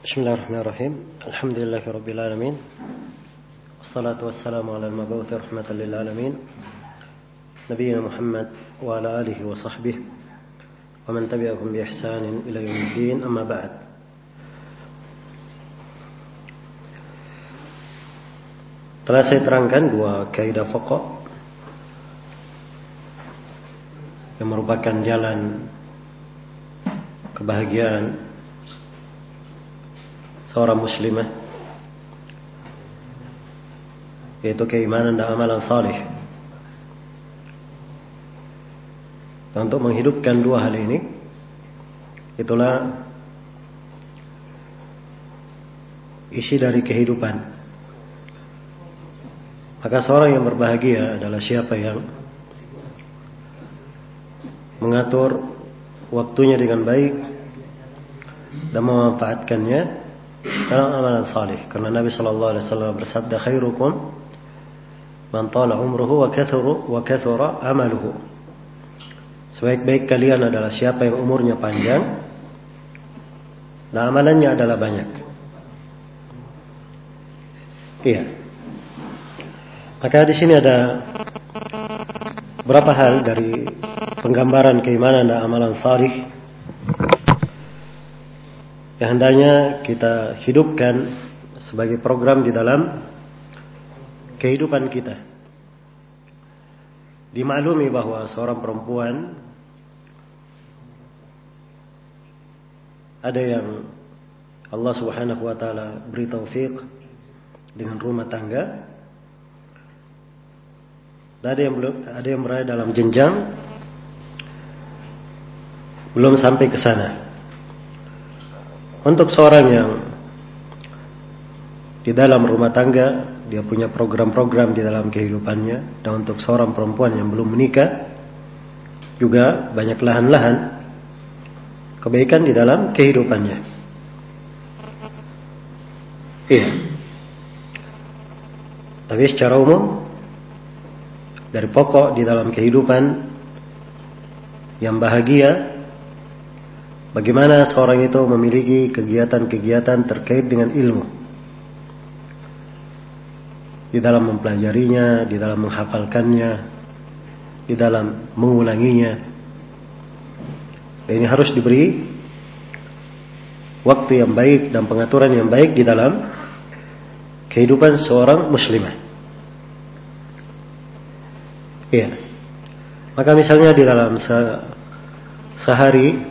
بسم الله الرحمن الرحيم الحمد لله رب العالمين والصلاة والسلام على المبعوث رحمة للعالمين نبينا محمد وعلى آله وصحبه ومن تبعهم بإحسان إلى يوم الدين أما بعد Telah saya terangkan dua kaidah pokok yang merupakan jalan kebahagiaan seorang muslimah yaitu keimanan dan amalan salih. Dan untuk menghidupkan dua hal ini itulah isi dari kehidupan. Maka seorang yang berbahagia adalah siapa yang mengatur waktunya dengan baik dan memanfaatkannya dalam amalan salih. Karena Nabi Shallallahu Alaihi Wasallam bersabda, "Khairukum man tala umruhu wa kathuru wa kathura amaluhu." Sebaik-baik kalian adalah siapa yang umurnya panjang dan amalannya adalah banyak. Iya. Maka di sini ada berapa hal dari penggambaran keimanan dan amalan salih yang hendaknya kita hidupkan sebagai program di dalam kehidupan kita. Dimaklumi bahwa seorang perempuan ada yang Allah Subhanahu wa taala beri taufik dengan rumah tangga. Dan ada yang belum ada yang berada dalam jenjang belum sampai ke sana. Untuk seorang yang di dalam rumah tangga dia punya program-program di dalam kehidupannya dan untuk seorang perempuan yang belum menikah juga banyak lahan-lahan kebaikan di dalam kehidupannya. Iya. Tapi secara umum dari pokok di dalam kehidupan yang bahagia Bagaimana seorang itu memiliki kegiatan-kegiatan terkait dengan ilmu. Di dalam mempelajarinya, di dalam menghafalkannya, di dalam mengulanginya. Ini harus diberi waktu yang baik dan pengaturan yang baik di dalam kehidupan seorang muslimah. Iya. Maka misalnya di dalam sehari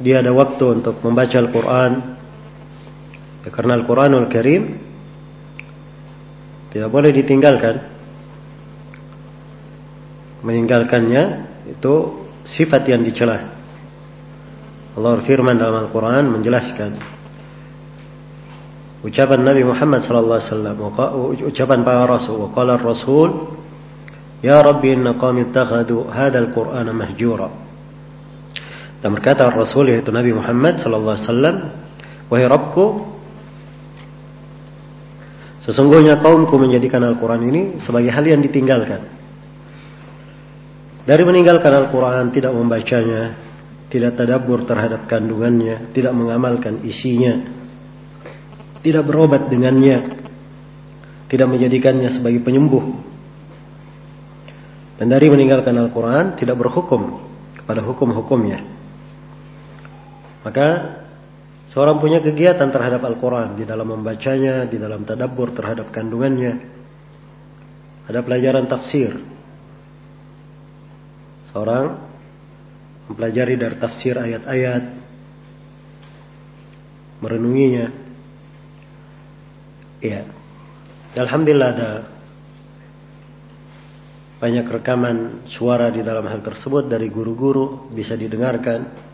dia ada waktu untuk membaca Al-Quran. Ya, karena Al-Quranul Karim tidak boleh ditinggalkan. Meninggalkannya itu sifat yang dicela. Allah firman dalam Al-Quran menjelaskan ucapan Nabi Muhammad sallallahu alaihi wasallam ucapan para rasul qala rasul ya rabbi inna qawmi ittakhadhu hadzal qur'ana mahjura dan berkata Rasul yaitu Nabi Muhammad sallallahu alaihi wasallam, "Wahai Rabbku, sesungguhnya kaumku menjadikan Al-Qur'an ini sebagai hal yang ditinggalkan." Dari meninggalkan Al-Qur'an, tidak membacanya, tidak tadabbur terhadap kandungannya, tidak mengamalkan isinya, tidak berobat dengannya, tidak menjadikannya sebagai penyembuh. Dan dari meninggalkan Al-Quran tidak berhukum kepada hukum-hukumnya. Maka seorang punya kegiatan terhadap Al-Quran di dalam membacanya, di dalam tadabbur terhadap kandungannya. Ada pelajaran tafsir. Seorang mempelajari dari tafsir ayat-ayat, merenunginya. Iya. Alhamdulillah ada banyak rekaman suara di dalam hal tersebut dari guru-guru bisa didengarkan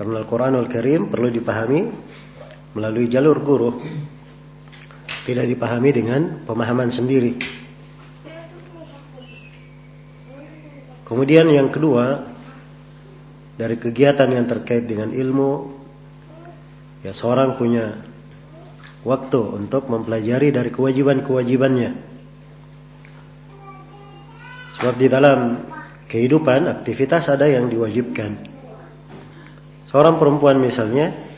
karena Al-Quranul Karim perlu dipahami melalui jalur guru. Tidak dipahami dengan pemahaman sendiri. Kemudian yang kedua, dari kegiatan yang terkait dengan ilmu, ya seorang punya waktu untuk mempelajari dari kewajiban-kewajibannya. Sebab di dalam kehidupan aktivitas ada yang diwajibkan. Seorang perempuan misalnya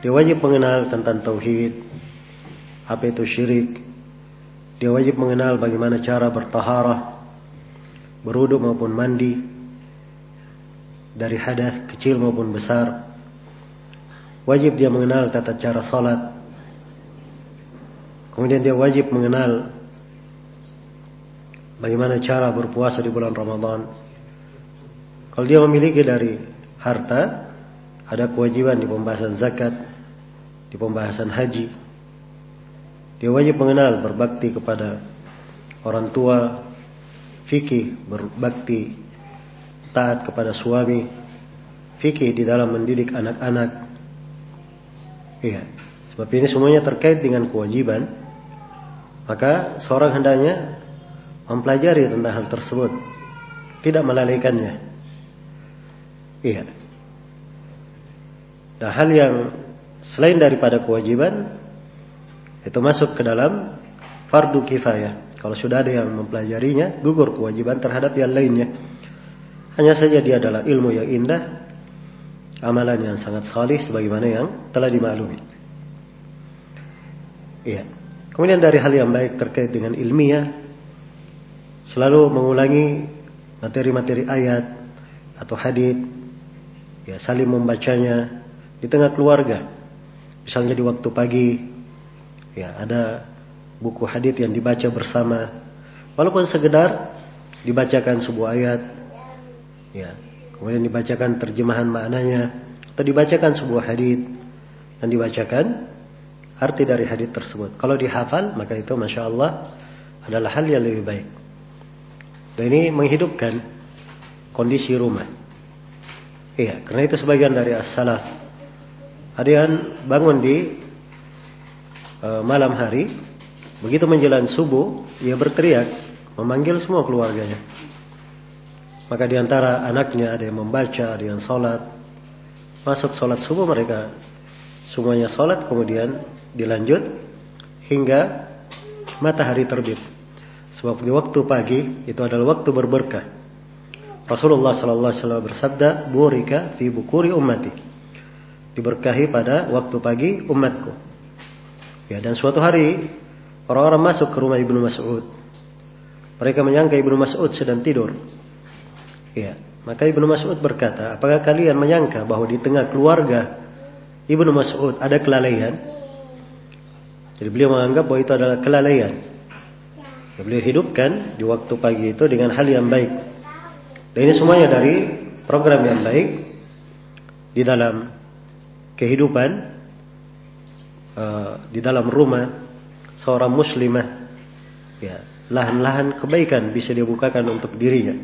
Dia wajib mengenal tentang tauhid, apa itu syirik. Dia wajib mengenal bagaimana cara bertaharah, beruduk maupun mandi dari hadas kecil maupun besar. Wajib dia mengenal tata cara salat. Kemudian dia wajib mengenal bagaimana cara berpuasa di bulan Ramadan. Kalau dia memiliki dari harta, ada kewajiban di pembahasan zakat, di pembahasan haji. Dia wajib mengenal berbakti kepada orang tua, fikih berbakti taat kepada suami, fikih di dalam mendidik anak-anak. Iya, sebab ini semuanya terkait dengan kewajiban. Maka seorang hendaknya mempelajari tentang hal tersebut, tidak melalaikannya. Iya. Nah, hal yang selain daripada kewajiban itu masuk ke dalam fardu kifayah. Kalau sudah ada yang mempelajarinya, gugur kewajiban terhadap yang lainnya. Hanya saja dia adalah ilmu yang indah, amalan yang sangat salih sebagaimana yang telah dimaklumi. Iya. Kemudian dari hal yang baik terkait dengan ilmiah, selalu mengulangi materi-materi ayat atau hadis, ya saling membacanya di tengah keluarga Misalnya di waktu pagi, ya ada buku hadis yang dibaca bersama, walaupun sekedar dibacakan sebuah ayat, ya kemudian dibacakan terjemahan maknanya, atau dibacakan sebuah hadis dan dibacakan arti dari hadis tersebut. Kalau dihafal, maka itu masya Allah adalah hal yang lebih baik. Dan ini menghidupkan kondisi rumah. Iya, karena itu sebagian dari as-salaf ada yang bangun di uh, malam hari, begitu menjelang subuh, ia berteriak, memanggil semua keluarganya. Maka di antara anaknya ada yang membaca, ada yang sholat. Masuk sholat subuh mereka semuanya sholat, kemudian dilanjut hingga matahari terbit. Sebab di waktu pagi itu adalah waktu berberkah. Rasulullah Sallallahu Alaihi Wasallam bersabda, "Burika fi bukuri ummati." Diberkahi pada waktu pagi umatku. Ya, dan suatu hari orang-orang masuk ke rumah Ibnu Mas'ud. Mereka menyangka Ibnu Mas'ud sedang tidur. Ya, maka Ibnu Mas'ud berkata, "Apakah kalian menyangka bahwa di tengah keluarga Ibnu Mas'ud ada kelalaian?" Jadi beliau menganggap bahwa itu adalah kelalaian. Ya, beliau hidupkan di waktu pagi itu dengan hal yang baik. Dan ini semuanya dari program yang baik di dalam kehidupan uh, di dalam rumah seorang muslimah ya lahan-lahan kebaikan bisa dia bukakan untuk dirinya.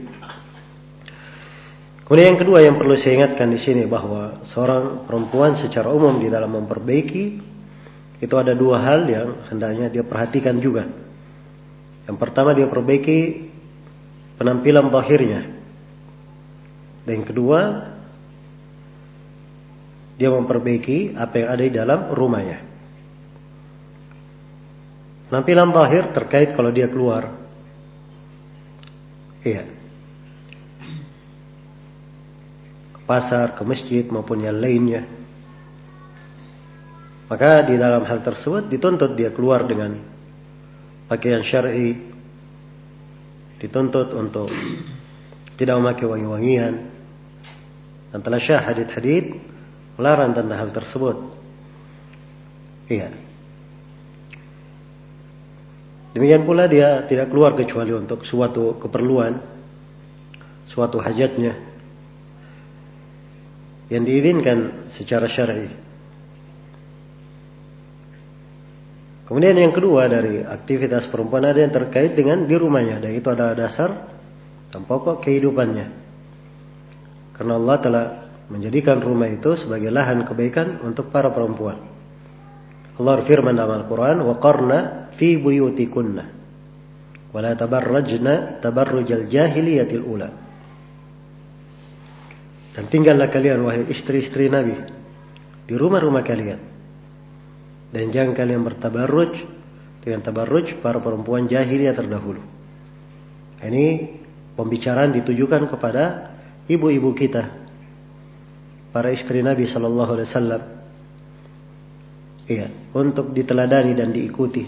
Kemudian yang kedua yang perlu saya ingatkan di sini bahwa seorang perempuan secara umum di dalam memperbaiki itu ada dua hal yang hendaknya dia perhatikan juga. Yang pertama dia perbaiki penampilan bahirnya. Dan yang kedua dia memperbaiki apa yang ada di dalam rumahnya. Nampilan zahir terkait kalau dia keluar. Iya. Ke pasar, ke masjid maupun yang lainnya. Maka di dalam hal tersebut dituntut dia keluar dengan pakaian syar'i. Dituntut untuk tidak memakai wangi-wangian. Dan telah syah hadith-hadith melarang tentang hal tersebut. Iya. Demikian pula dia tidak keluar kecuali untuk suatu keperluan, suatu hajatnya yang diizinkan secara syar'i. Kemudian yang kedua dari aktivitas perempuan ada yang terkait dengan di rumahnya dan itu adalah dasar dan kehidupannya. Karena Allah telah menjadikan rumah itu sebagai lahan kebaikan untuk para perempuan. Allah firman dalam Al-Quran, وَقَرْنَ فِي بُيُوتِكُنَّ وَلَا تَبَرَّجْنَ تَبَرُّجَ الْجَاهِلِيَةِ الْأُولَى Dan tinggallah kalian wahai istri-istri Nabi di rumah-rumah kalian. Dan jangan kalian bertabarruj dengan tabarruj para perempuan jahiliyah terdahulu. Ini pembicaraan ditujukan kepada ibu-ibu kita para istri Nabi Shallallahu Alaihi Wasallam Iya, untuk diteladani dan diikuti.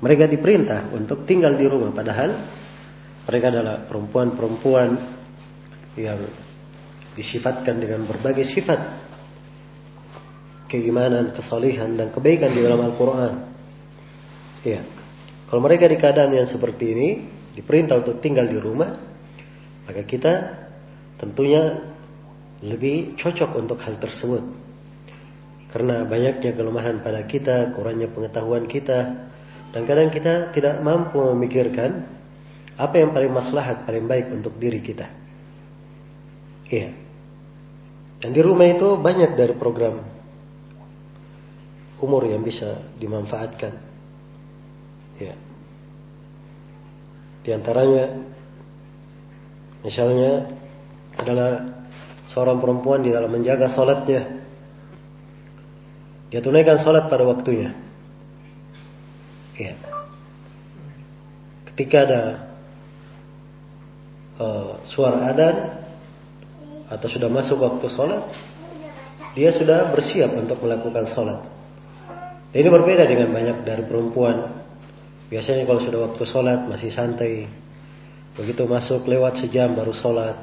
Mereka diperintah untuk tinggal di rumah padahal mereka adalah perempuan-perempuan yang disifatkan dengan berbagai sifat keimanan, kesalihan dan kebaikan di dalam Al-Qur'an. Iya. Kalau mereka di keadaan yang seperti ini diperintah untuk tinggal di rumah, maka kita tentunya lebih cocok untuk hal tersebut. Karena banyaknya kelemahan pada kita, kurangnya pengetahuan kita, dan kadang kita tidak mampu memikirkan apa yang paling maslahat, paling baik untuk diri kita. Iya. Dan di rumah itu banyak dari program umur yang bisa dimanfaatkan. Ya. Di antaranya misalnya adalah seorang perempuan di dalam menjaga sholatnya. Dia tunaikan sholat pada waktunya. Ya. Ketika ada uh, suara adan atau sudah masuk waktu sholat, dia sudah bersiap untuk melakukan sholat. Dan ini berbeda dengan banyak dari perempuan. Biasanya kalau sudah waktu sholat masih santai. Begitu masuk lewat sejam baru sholat.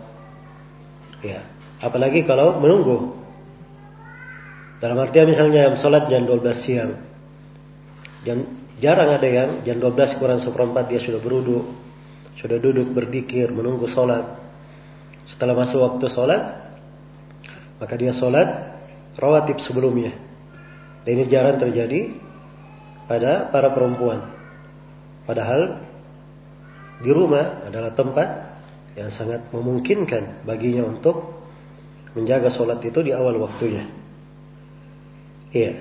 Ya, Apalagi kalau menunggu. Dalam artian misalnya sholat jam 12 siang. Dan jarang ada yang jam 12 kurang seperempat dia sudah beruduk. Sudah duduk berdikir menunggu sholat. Setelah masuk waktu sholat. Maka dia sholat rawatib sebelumnya. Dan ini jarang terjadi pada para perempuan. Padahal di rumah adalah tempat yang sangat memungkinkan baginya untuk menjaga sholat itu di awal waktunya. Iya.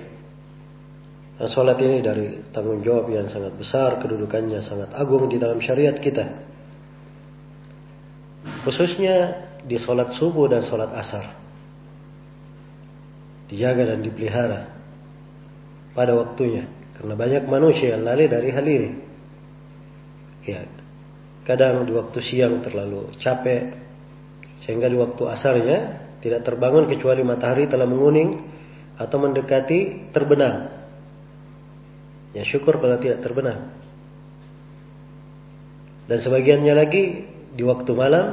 Dan sholat ini dari tanggung jawab yang sangat besar, kedudukannya sangat agung di dalam syariat kita. Khususnya di sholat subuh dan sholat asar. Dijaga dan dipelihara pada waktunya. Karena banyak manusia yang lalai dari hal ini. Ya, kadang di waktu siang terlalu capek, sehingga di waktu asarnya tidak terbangun kecuali matahari telah menguning atau mendekati terbenam. Ya syukur kalau tidak terbenam. Dan sebagiannya lagi di waktu malam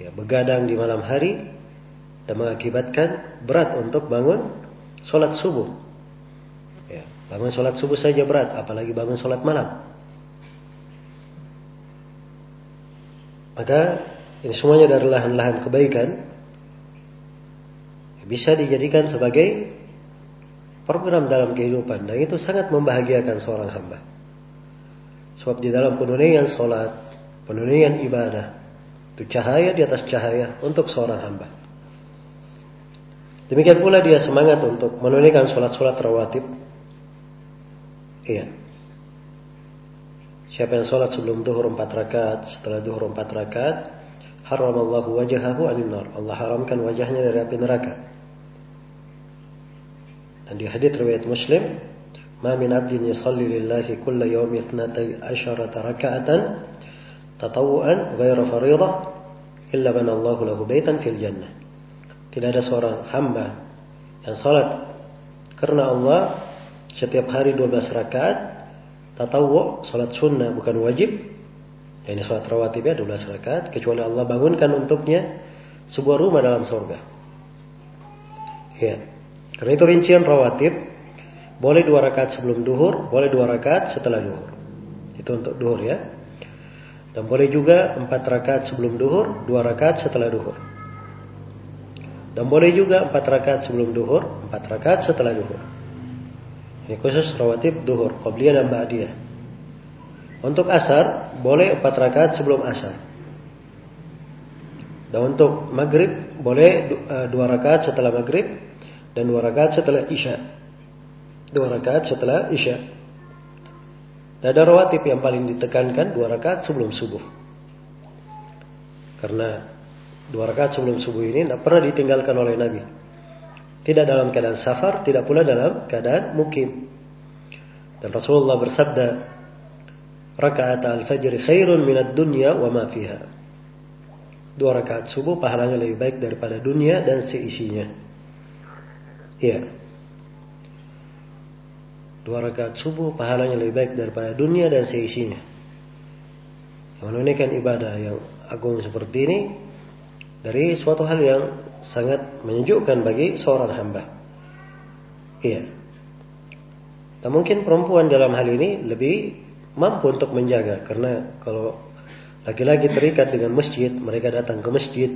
ya begadang di malam hari dan mengakibatkan berat untuk bangun sholat subuh. Ya, bangun sholat subuh saja berat, apalagi bangun sholat malam. Maka ini semuanya dari lahan-lahan kebaikan bisa dijadikan sebagai program dalam kehidupan dan itu sangat membahagiakan seorang hamba. Sebab di dalam penunaian solat, penunaian ibadah, itu cahaya di atas cahaya untuk seorang hamba. Demikian pula dia semangat untuk menunaikan solat-solat rawatib. Iya. Siapa yang solat sebelum duhur empat rakaat, setelah duhur empat rakaat, haramallahu wajahahu anin. Allah haramkan wajahnya dari api neraka. Dan di hadis riwayat Muslim, "Ma min 'abdin yusalli lillahi kulla yawmi 12 raka'atan tatawuan ghairu fariidah illa bana lahu baitan fil jannah." Tidak ada seorang hamba yang salat karena Allah setiap hari 12 rakaat tatawu salat sunnah bukan wajib ini sholat rawatibnya 12 rakaat kecuali Allah bangunkan untuknya sebuah rumah dalam surga. Ya. Karena itu rincian rawatib boleh dua rakaat sebelum duhur, boleh dua rakaat setelah duhur. Itu untuk duhur ya. Dan boleh juga empat rakaat sebelum duhur, dua rakaat setelah duhur. Dan boleh juga empat rakaat sebelum duhur, empat rakaat setelah duhur. Ini khusus rawatib duhur, qabliyah dan ba'diyah. Untuk asar boleh empat rakaat sebelum asar. Dan untuk maghrib boleh eh, dua rakaat setelah maghrib dan dua rakaat setelah isya. Dua rakaat setelah isya. Dan ada rawatib yang paling ditekankan dua rakaat sebelum subuh. Karena dua rakaat sebelum subuh ini tidak pernah ditinggalkan oleh Nabi. Tidak dalam keadaan safar, tidak pula dalam keadaan mukim. Dan Rasulullah bersabda, rakaat al-fajr khairun minad dunya wa ma fiha. Dua rakaat subuh pahalanya lebih baik daripada dunia dan seisinya. Ya. dua rakaat subuh pahalanya lebih baik daripada dunia dan seisinya. Yang menunaikan ibadah yang agung seperti ini dari suatu hal yang sangat menyejukkan bagi seorang hamba. Iya. Tak mungkin perempuan dalam hal ini lebih mampu untuk menjaga. Karena kalau laki-laki terikat dengan masjid, mereka datang ke masjid.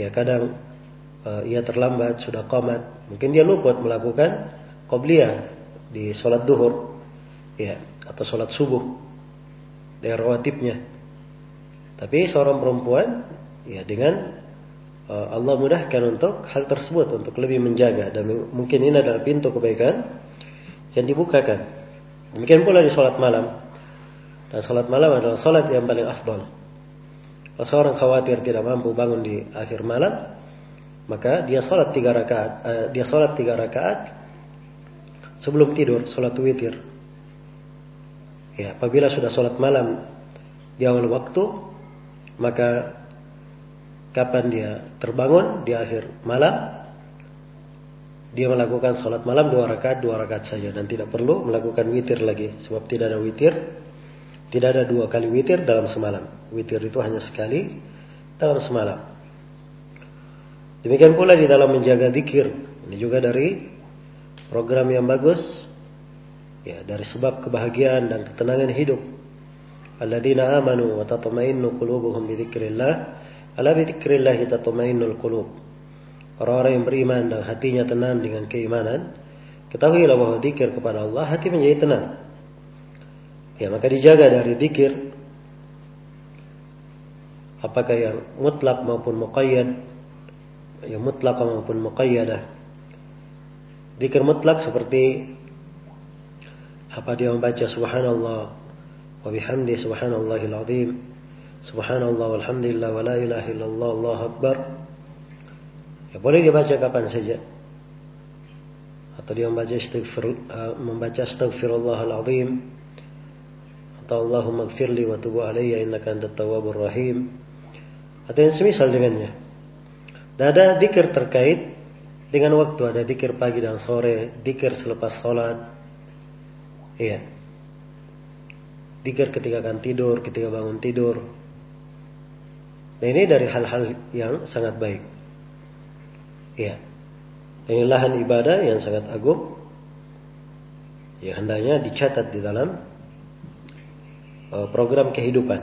Ya kadang uh, ia terlambat sudah komat, mungkin dia luput melakukan qobliyah di sholat duhur ya atau sholat subuh dari rawatibnya tapi seorang perempuan ya dengan uh, Allah mudahkan untuk hal tersebut untuk lebih menjaga. Dan mungkin ini adalah pintu kebaikan yang dibukakan demikian pula di sholat malam dan sholat malam adalah sholat yang paling afdal kalau seorang khawatir tidak mampu bangun di akhir malam maka dia sholat tiga rakaat uh, dia sholat tiga rakaat sebelum tidur sholat witir. Ya, apabila sudah sholat malam di awal waktu, maka kapan dia terbangun di akhir malam, dia melakukan sholat malam dua rakaat dua rakaat saja dan tidak perlu melakukan witir lagi sebab tidak ada witir, tidak ada dua kali witir dalam semalam. Witir itu hanya sekali dalam semalam. Demikian pula di dalam menjaga zikir. Ini juga dari program yang bagus ya dari sebab kebahagiaan dan ketenangan hidup alladzina amanu wa tatma'innu qulubuhum bi dzikrillah ala bi dzikrillah tatma'innul qulub orang-orang yang beriman dan hatinya tenang dengan keimanan ketahuilah bahwa zikir kepada Allah hati menjadi tenang. Ya maka dijaga dari zikir. Apakah yang mutlak maupun muqayyad yang mutlak maupun muqayyadah. Dikir mutlak seperti apa dia membaca subhanallah wa bihamdi subhanallahil azim subhanallah walhamdulillah wa la ilaha illallah Allah akbar ya boleh dia baca kapan saja atau dia membaca istighfar uh, membaca astaghfirullahal azim atau Allahumma gfirli wa tubu alayya innaka antat tawwabur rahim atau yang semisal dengannya dan ada dikir terkait dengan waktu ada dikir pagi dan sore, dikir selepas sholat. Iya. Dikir ketika akan tidur, ketika bangun tidur. Nah ini dari hal-hal yang sangat baik. Iya. Ini lahan ibadah yang sangat agung. Ya hendaknya dicatat di dalam uh, program kehidupan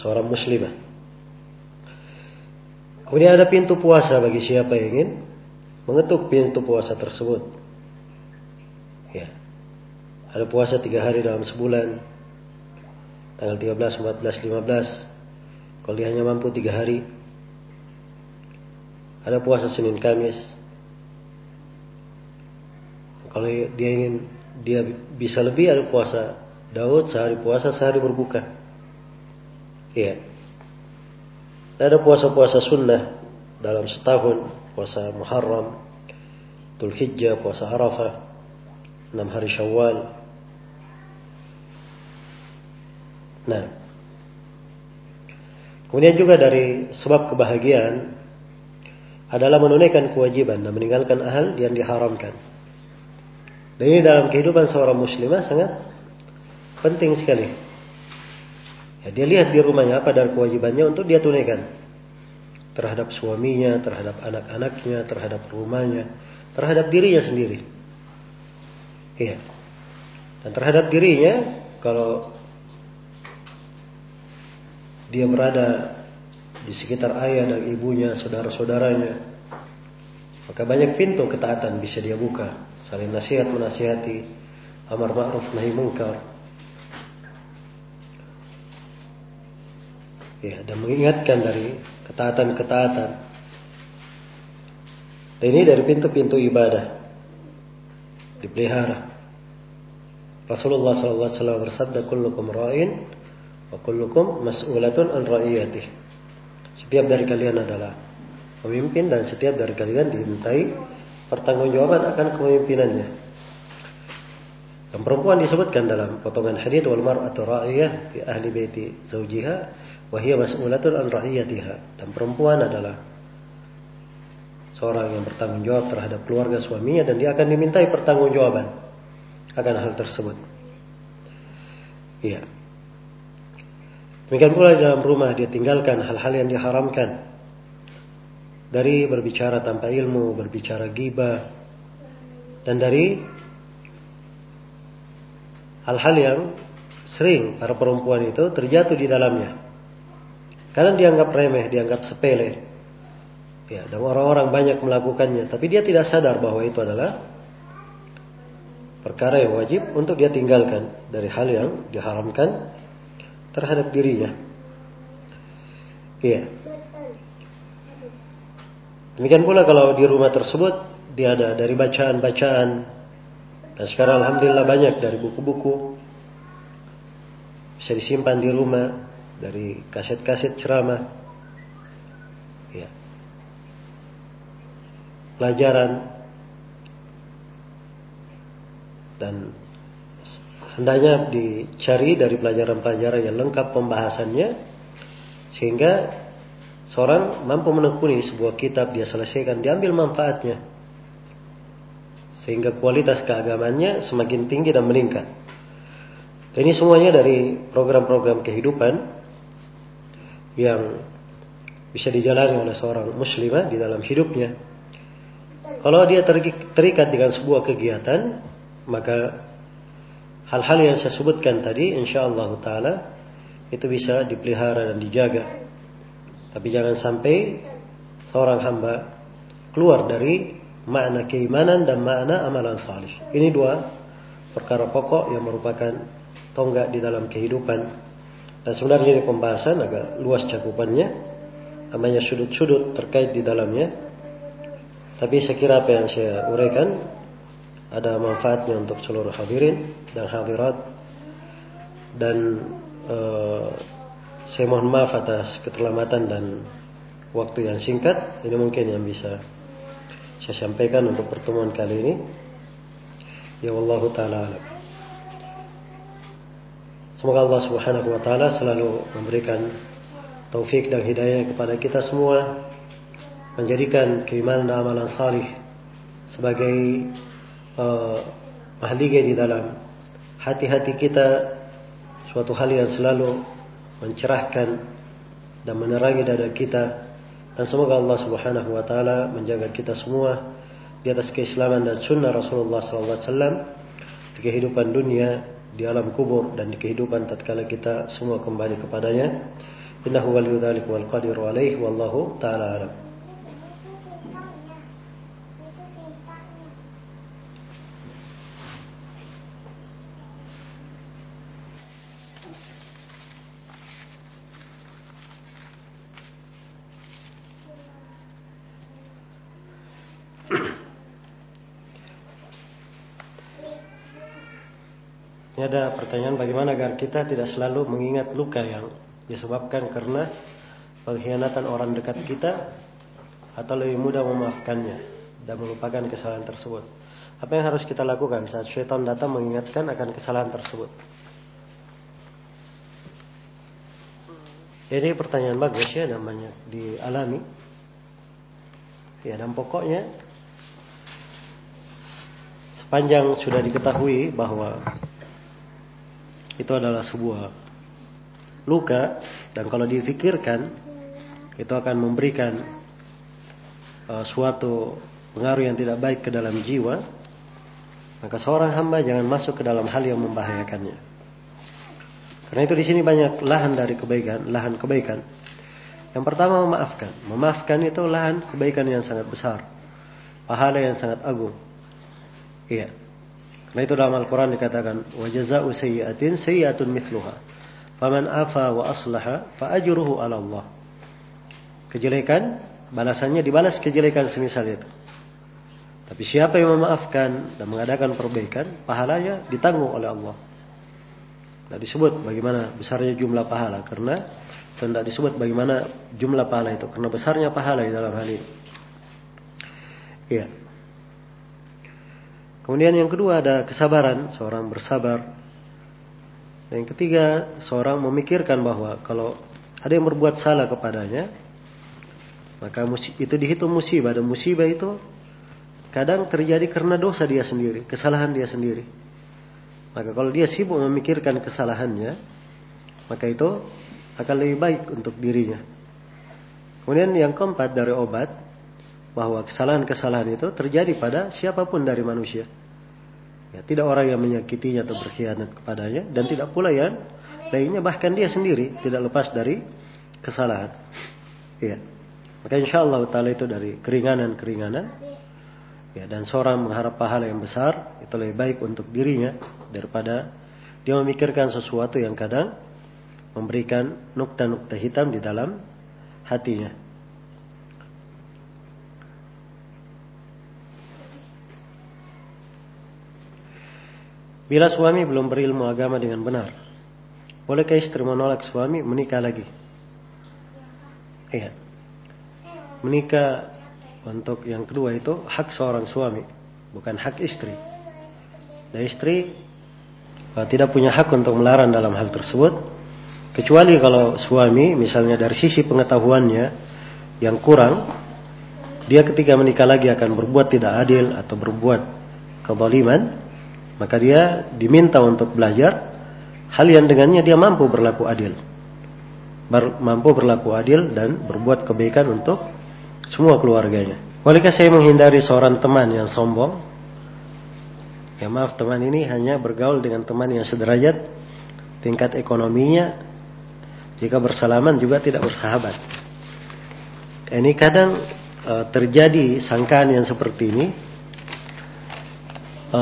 seorang muslimah. Kemudian ada pintu puasa bagi siapa yang ingin mengetuk pintu puasa tersebut. Ya. Ada puasa tiga hari dalam sebulan. Tanggal 13, 14, 15. Kalau dia hanya mampu tiga hari. Ada puasa Senin Kamis. Kalau dia ingin dia bisa lebih ada puasa Daud sehari puasa sehari berbuka. Iya. Ada puasa-puasa sunnah dalam setahun puasa Muharram, Hijjah, puasa Arafah, enam hari Syawal. Nah, kemudian juga dari sebab kebahagiaan adalah menunaikan kewajiban dan meninggalkan hal yang diharamkan. Dan ini dalam kehidupan seorang muslimah sangat penting sekali. Ya, dia lihat di rumahnya apa dari kewajibannya untuk dia tunaikan terhadap suaminya, terhadap anak-anaknya, terhadap rumahnya, terhadap dirinya sendiri. Iya. Dan terhadap dirinya kalau dia berada di sekitar ayah dan ibunya, saudara-saudaranya, maka banyak pintu ketaatan bisa dia buka. Saling nasihat menasihati, amar ma'ruf nahi munkar. Ya, dan mengingatkan dari ketaatan-ketaatan. Dan ini dari pintu-pintu ibadah dipelihara. Rasulullah SAW bersabda, "Kullukum ra'in wa kullukum mas'ulatun an ra'iyatih." Setiap dari kalian adalah pemimpin dan setiap dari kalian dimintai pertanggungjawaban akan kepemimpinannya. Dan perempuan disebutkan dalam potongan hadits wal mar'atu ra'iyah fi ahli baiti zaujiha Wahia mas'ulatul an ra'iyatiha. Dan perempuan adalah seorang yang bertanggung jawab terhadap keluarga suaminya dan dia akan dimintai pertanggungjawaban akan hal tersebut. Iya. Demikian pula dalam rumah dia tinggalkan hal-hal yang diharamkan. Dari berbicara tanpa ilmu, berbicara gibah, dan dari hal-hal yang sering para perempuan itu terjatuh di dalamnya. Karena dianggap remeh, dianggap sepele. Ya, dan orang-orang banyak melakukannya, tapi dia tidak sadar bahwa itu adalah perkara yang wajib untuk dia tinggalkan dari hal yang diharamkan terhadap dirinya. Iya. Demikian pula kalau di rumah tersebut dia ada dari bacaan-bacaan dan sekarang alhamdulillah banyak dari buku-buku bisa disimpan di rumah dari kaset-kaset ceramah. Ya. Pelajaran dan hendaknya dicari dari pelajaran-pelajaran yang lengkap pembahasannya sehingga seorang mampu menekuni sebuah kitab dia selesaikan diambil manfaatnya sehingga kualitas keagamannya semakin tinggi dan meningkat. Dan ini semuanya dari program-program kehidupan yang bisa dijalani oleh seorang muslimah di dalam hidupnya. Kalau dia terikat dengan sebuah kegiatan, maka hal-hal yang saya sebutkan tadi insyaallah taala itu bisa dipelihara dan dijaga. Tapi jangan sampai seorang hamba keluar dari makna keimanan dan makna amalan salih. Ini dua perkara pokok yang merupakan tonggak di dalam kehidupan. Dan sebenarnya ini pembahasan agak luas cakupannya. Namanya sudut-sudut terkait di dalamnya. Tapi saya kira apa yang saya uraikan ada manfaatnya untuk seluruh hadirin dan hadirat. Dan uh, saya mohon maaf atas keterlambatan dan waktu yang singkat. Ini mungkin yang bisa saya sampaikan untuk pertemuan kali ini. Ya Allah taala Semoga Allah Subhanahu wa taala selalu memberikan taufik dan hidayah kepada kita semua. Menjadikan keimanan dan amalan salih sebagai uh, di dalam hati-hati kita suatu hal yang selalu mencerahkan dan menerangi dada kita dan semoga Allah Subhanahu wa taala menjaga kita semua di atas keislaman dan sunnah Rasulullah SAW di kehidupan dunia, di alam kubur dan di kehidupan tatkala kita semua kembali kepadanya. Innahu waliyudzalik wal qadiru alaihi wallahu taala alam. Pertanyaan bagaimana agar kita tidak selalu mengingat luka yang disebabkan karena pengkhianatan orang dekat kita atau lebih mudah memaafkannya dan melupakan kesalahan tersebut. Apa yang harus kita lakukan saat syaitan datang mengingatkan akan kesalahan tersebut? Ini pertanyaan bagus ya namanya dialami. Ya dan pokoknya sepanjang sudah diketahui bahwa itu adalah sebuah luka dan kalau difikirkan itu akan memberikan uh, suatu pengaruh yang tidak baik ke dalam jiwa. Maka seorang hamba jangan masuk ke dalam hal yang membahayakannya. Karena itu di sini banyak lahan dari kebaikan lahan kebaikan. Yang pertama memaafkan. Memaafkan itu lahan kebaikan yang sangat besar. Pahala yang sangat agung. Iya Nah itu dalam Al-Quran dikatakan sayyi'atun mithluha. Faman afa wa aslaha fa ajruhu 'ala Allah. Kejelekan balasannya dibalas kejelekan semisal itu. Tapi siapa yang memaafkan dan mengadakan perbaikan, pahalanya ditanggung oleh Allah. Tidak disebut bagaimana besarnya jumlah pahala karena tidak disebut bagaimana jumlah pahala itu karena besarnya pahala di dalam hal ini. Iya. Kemudian yang kedua ada kesabaran, seorang bersabar. Dan yang ketiga, seorang memikirkan bahwa kalau ada yang berbuat salah kepadanya, maka itu dihitung musibah dan musibah itu kadang terjadi karena dosa dia sendiri, kesalahan dia sendiri. Maka kalau dia sibuk memikirkan kesalahannya, maka itu akan lebih baik untuk dirinya. Kemudian yang keempat dari obat, bahwa kesalahan-kesalahan itu terjadi pada siapa pun dari manusia. Ya, tidak orang yang menyakitinya atau berkhianat kepadanya, dan tidak pula yang lainnya, bahkan dia sendiri tidak lepas dari kesalahan. Ya. Maka insya Allah ta'ala itu dari keringanan-keringanan Ya, dan seorang mengharap pahala yang besar itu lebih baik untuk dirinya daripada dia memikirkan sesuatu yang kadang memberikan nukta-nukta hitam di dalam hatinya. Bila suami belum berilmu agama dengan benar, bolehkah istri menolak suami menikah lagi? Iya. Menikah untuk yang kedua itu hak seorang suami, bukan hak istri. Dan istri uh, tidak punya hak untuk melarang dalam hal tersebut, kecuali kalau suami misalnya dari sisi pengetahuannya yang kurang, dia ketika menikah lagi akan berbuat tidak adil atau berbuat kezaliman, maka dia diminta untuk belajar hal yang dengannya dia mampu berlaku adil. mampu berlaku adil dan berbuat kebaikan untuk semua keluarganya. Bolehkah saya menghindari seorang teman yang sombong? Ya maaf teman ini hanya bergaul dengan teman yang sederajat tingkat ekonominya jika bersalaman juga tidak bersahabat. Ini kadang e, terjadi sangkaan yang seperti ini e,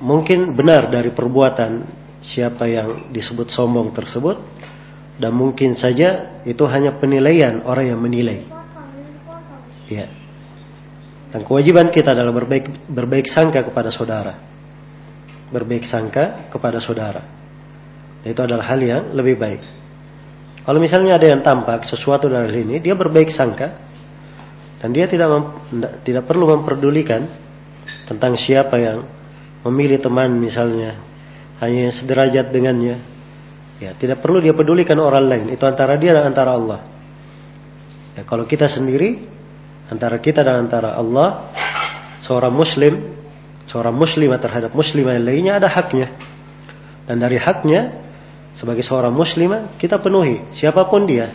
mungkin benar dari perbuatan siapa yang disebut sombong tersebut dan mungkin saja itu hanya penilaian orang yang menilai. Ya. Dan kewajiban kita adalah berbaik, berbaik sangka kepada saudara. Berbaik sangka kepada saudara. Dan itu adalah hal yang lebih baik. Kalau misalnya ada yang tampak sesuatu dari ini, dia berbaik sangka dan dia tidak tidak perlu memperdulikan tentang siapa yang memilih teman misalnya hanya sederajat dengannya. Ya, tidak perlu dia pedulikan orang lain. Itu antara dia dan antara Allah. Ya, kalau kita sendiri antara kita dan antara Allah seorang muslim seorang muslimah terhadap muslimah yang lainnya ada haknya dan dari haknya sebagai seorang muslimah kita penuhi siapa pun dia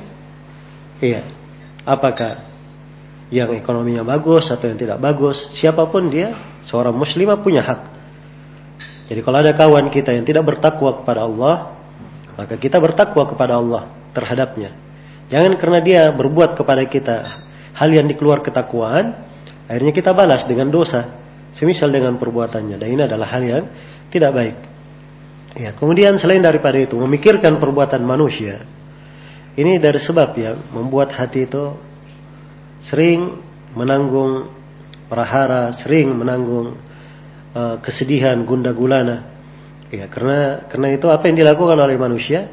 iya apakah yang ekonominya bagus atau yang tidak bagus siapa pun dia seorang muslimah punya hak jadi kalau ada kawan kita yang tidak bertakwa kepada Allah maka kita bertakwa kepada Allah terhadapnya jangan karena dia berbuat kepada kita hal yang dikeluar ketakwaan, akhirnya kita balas dengan dosa, semisal dengan perbuatannya. Dan ini adalah hal yang tidak baik. Ya, kemudian selain daripada itu, memikirkan perbuatan manusia, ini dari sebab yang membuat hati itu sering menanggung perahara, sering menanggung uh, kesedihan, gunda gulana. Ya, karena karena itu apa yang dilakukan oleh manusia,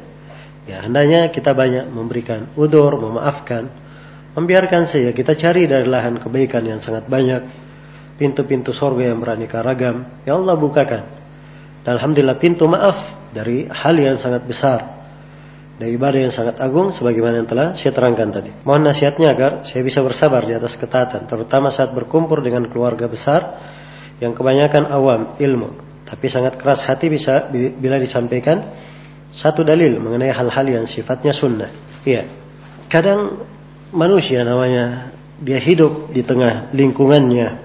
ya hendaknya kita banyak memberikan udur, memaafkan, Membiarkan saja kita cari dari lahan kebaikan yang sangat banyak. Pintu-pintu sorga yang beraneka ragam. Ya Allah bukakan. Dan Alhamdulillah pintu maaf dari hal yang sangat besar. Dari ibadah yang sangat agung sebagaimana yang telah saya terangkan tadi. Mohon nasihatnya agar saya bisa bersabar di atas ketaatan. Terutama saat berkumpul dengan keluarga besar yang kebanyakan awam ilmu. Tapi sangat keras hati bisa bila disampaikan satu dalil mengenai hal-hal yang sifatnya sunnah. Iya. Kadang manusia namanya dia hidup di tengah lingkungannya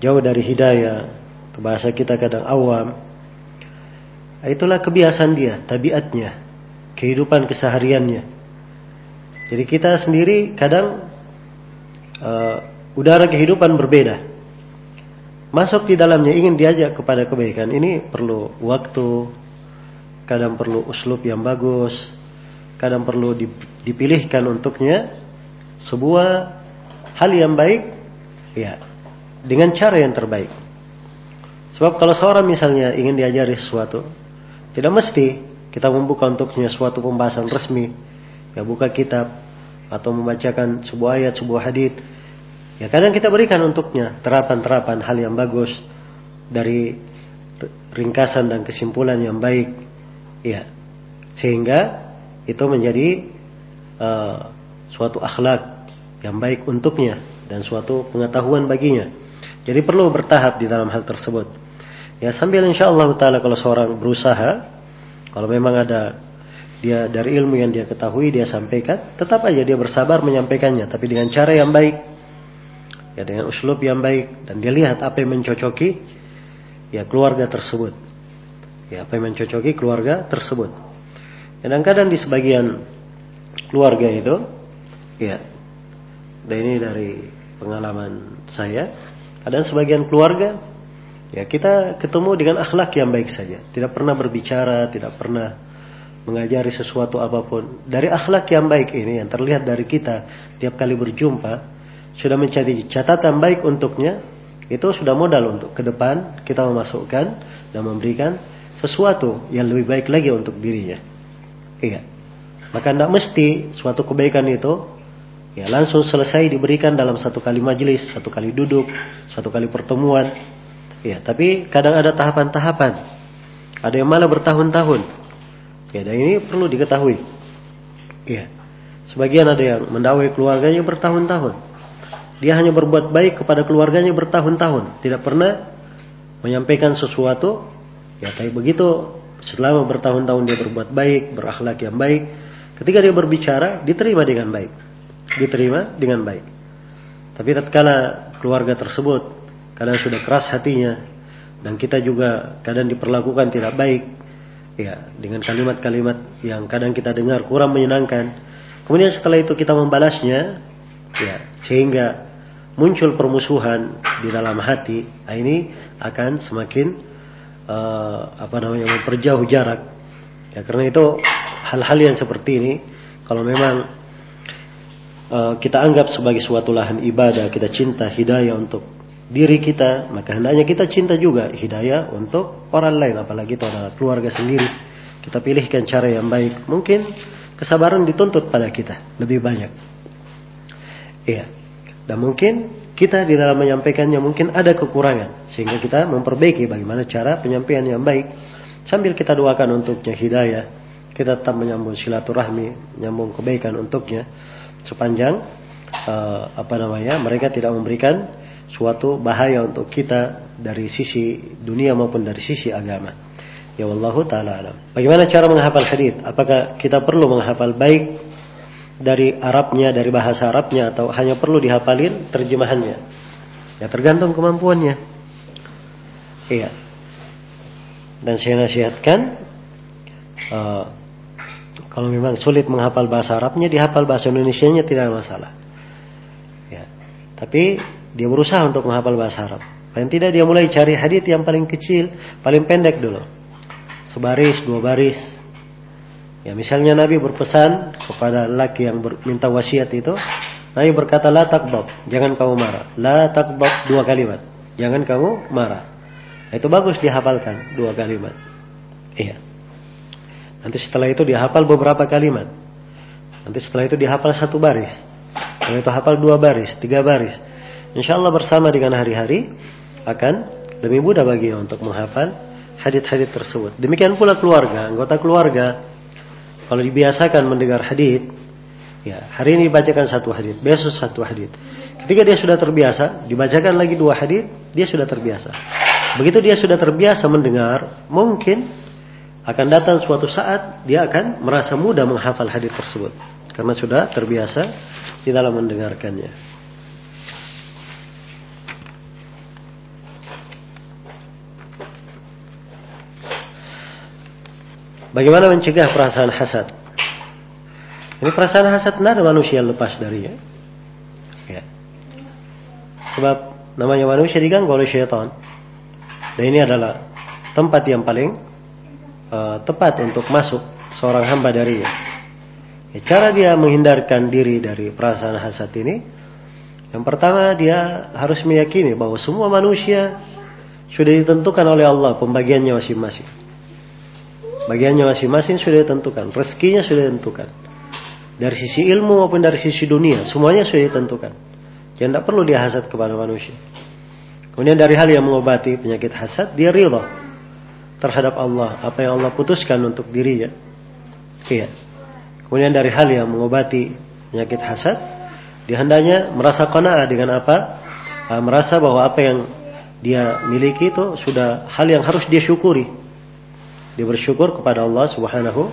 jauh dari hidayah bahasa kita kadang awam itulah kebiasaan dia tabiatnya kehidupan kesehariannya jadi kita sendiri kadang uh, udara kehidupan berbeda masuk di dalamnya ingin diajak kepada kebaikan ini perlu waktu kadang perlu uslub yang bagus kadang perlu dipilihkan untuknya sebuah hal yang baik ya dengan cara yang terbaik. Sebab kalau seorang misalnya ingin diajari sesuatu, tidak mesti kita membuka untuknya suatu pembahasan resmi, ya buka kitab atau membacakan sebuah ayat, sebuah hadis. Ya kadang kita berikan untuknya terapan-terapan hal yang bagus dari ringkasan dan kesimpulan yang baik. Ya. Sehingga itu menjadi uh, suatu akhlak yang baik untuknya dan suatu pengetahuan baginya. Jadi perlu bertahap di dalam hal tersebut. Ya sambil insya Allah taala kalau seorang berusaha, kalau memang ada dia dari ilmu yang dia ketahui dia sampaikan, tetap aja dia bersabar menyampaikannya, tapi dengan cara yang baik, ya dengan uslub yang baik dan dia lihat apa yang mencocoki ya keluarga tersebut, ya apa yang mencocoki keluarga tersebut. Kadang-kadang di sebagian keluarga itu, ya, dan ini dari pengalaman saya, ada sebagian keluarga Ya, kita ketemu dengan akhlak yang baik saja. Tidak pernah berbicara, tidak pernah mengajari sesuatu apa pun. Dari akhlak yang baik ini yang terlihat dari kita tiap kali berjumpa sudah menjadi catatan baik untuknya. Itu sudah modal untuk ke depan kita memasukkan dan memberikan sesuatu yang lebih baik lagi untuk dirinya. Iya. Maka tidak mesti suatu kebaikan itu ya langsung selesai diberikan dalam satu kali majelis, satu kali duduk, satu kali pertemuan Ya, tapi kadang ada tahapan-tahapan. Ada yang malah bertahun-tahun. Ya, dan ini perlu diketahui. Ya. Sebagian ada yang mendawai keluarganya bertahun-tahun. Dia hanya berbuat baik kepada keluarganya bertahun-tahun, tidak pernah menyampaikan sesuatu. Ya, tapi begitu selama bertahun-tahun dia berbuat baik, berakhlak yang baik, ketika dia berbicara diterima dengan baik. Diterima dengan baik. Tapi tatkala keluarga tersebut kadang sudah keras hatinya dan kita juga kadang diperlakukan tidak baik ya dengan kalimat-kalimat yang kadang kita dengar kurang menyenangkan kemudian setelah itu kita membalasnya ya sehingga muncul permusuhan di dalam hati nah ini akan semakin uh, apa namanya memperjauh jarak ya karena itu hal-hal yang seperti ini kalau memang uh, kita anggap sebagai suatu lahan ibadah kita cinta hidayah untuk diri kita, maka hendaknya kita cinta juga hidayah untuk orang lain, apalagi itu adalah keluarga sendiri. Kita pilihkan cara yang baik. Mungkin kesabaran dituntut pada kita lebih banyak. Iya. Dan mungkin kita di dalam menyampaikannya mungkin ada kekurangan sehingga kita memperbaiki bagaimana cara penyampaian yang baik sambil kita doakan untuknya hidayah. Kita tetap menyambung silaturahmi, menyambung kebaikan untuknya sepanjang uh, apa namanya mereka tidak memberikan suatu bahaya untuk kita dari sisi dunia maupun dari sisi agama. Ya wallahu taala alam. Bagaimana cara menghafal hadis? Apakah kita perlu menghafal baik dari Arabnya, dari bahasa Arabnya atau hanya perlu dihafalin terjemahannya? Ya tergantung kemampuannya. Iya. Dan saya nasihatkan uh, kalau memang sulit menghafal bahasa Arabnya, dihafal bahasa Indonesia-nya tidak masalah. Ya. Tapi dia berusaha untuk menghafal bahasa Arab. Paling tidak dia mulai cari hadis yang paling kecil, paling pendek dulu. Sebaris, dua baris. Ya, misalnya Nabi berpesan kepada laki yang minta wasiat itu, Nabi berkata la takbab, jangan kamu marah. La takbab dua kalimat. Jangan kamu marah. Itu bagus dihafalkan dua kalimat. Iya. Nanti setelah itu dihafal beberapa kalimat. Nanti setelah itu dihafal satu baris. Setelah itu hafal dua baris, tiga baris. Insya Allah bersama dengan hari-hari akan lebih mudah baginya untuk menghafal hadit-hadit tersebut. Demikian pula keluarga, anggota keluarga. Kalau dibiasakan mendengar hadit, ya hari ini dibacakan satu hadit, besok satu hadit. Ketika dia sudah terbiasa, dibacakan lagi dua hadit, dia sudah terbiasa. Begitu dia sudah terbiasa mendengar, mungkin akan datang suatu saat dia akan merasa mudah menghafal hadit tersebut karena sudah terbiasa di dalam mendengarkannya. Bagaimana mencegah perasaan hasad? Ini perasaan hasad tidak manusia lepas darinya. Ya. Sebab namanya manusia diganggu oleh syaitan. Dan ini adalah tempat yang paling uh, tepat untuk masuk seorang hamba darinya. Ya, cara dia menghindarkan diri dari perasaan hasad ini, yang pertama dia harus meyakini bahwa semua manusia sudah ditentukan oleh Allah pembagiannya masing-masing. Bagiannya masing-masing sudah ditentukan. Rezekinya sudah ditentukan. Dari sisi ilmu maupun dari sisi dunia. Semuanya sudah ditentukan. Jadi tidak perlu dia hasad kepada manusia. Kemudian dari hal yang mengobati penyakit hasad. Dia rela terhadap Allah. Apa yang Allah putuskan untuk dirinya. Iya. Kemudian dari hal yang mengobati penyakit hasad. Dia hendaknya merasa kona'ah dengan apa? Ah, merasa bahwa apa yang dia miliki itu sudah hal yang harus dia syukuri. Dia bersyukur kepada Allah Subhanahu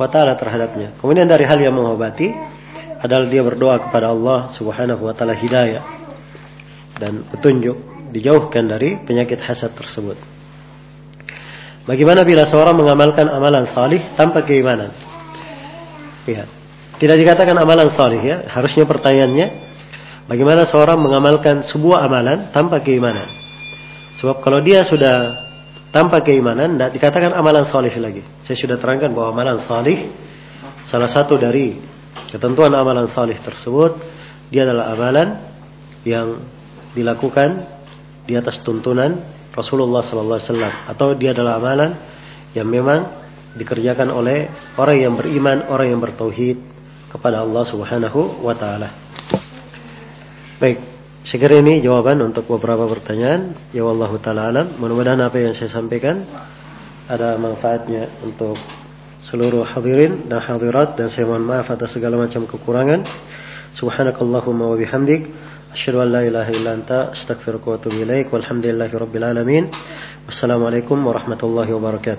wa taala terhadapnya. Kemudian dari hal yang mengobati adalah dia berdoa kepada Allah Subhanahu wa taala hidayah dan petunjuk dijauhkan dari penyakit hasad tersebut. Bagaimana bila seorang mengamalkan amalan salih tanpa keimanan? Ya. Tidak dikatakan amalan salih ya. Harusnya pertanyaannya bagaimana seorang mengamalkan sebuah amalan tanpa keimanan? Sebab kalau dia sudah tanpa keimanan tidak dikatakan amalan salih lagi. Saya sudah terangkan bahwa amalan salih salah satu dari ketentuan amalan salih tersebut dia adalah amalan yang dilakukan di atas tuntunan Rasulullah sallallahu alaihi wasallam atau dia adalah amalan yang memang dikerjakan oleh orang yang beriman, orang yang bertauhid kepada Allah Subhanahu wa taala. Baik, saya kira ini jawaban untuk beberapa pertanyaan. Ya Allah taala alam. Mudah-mudahan apa yang saya sampaikan ada manfaatnya untuk seluruh hadirin dan hadirat dan saya mohon maaf atas segala macam kekurangan. Subhanakallahumma wa bihamdik asyhadu an la ilaha illa anta Astagfirullahaladzim. Walhamdulillahi rabbil alamin. Wassalamualaikum warahmatullahi wabarakatuh.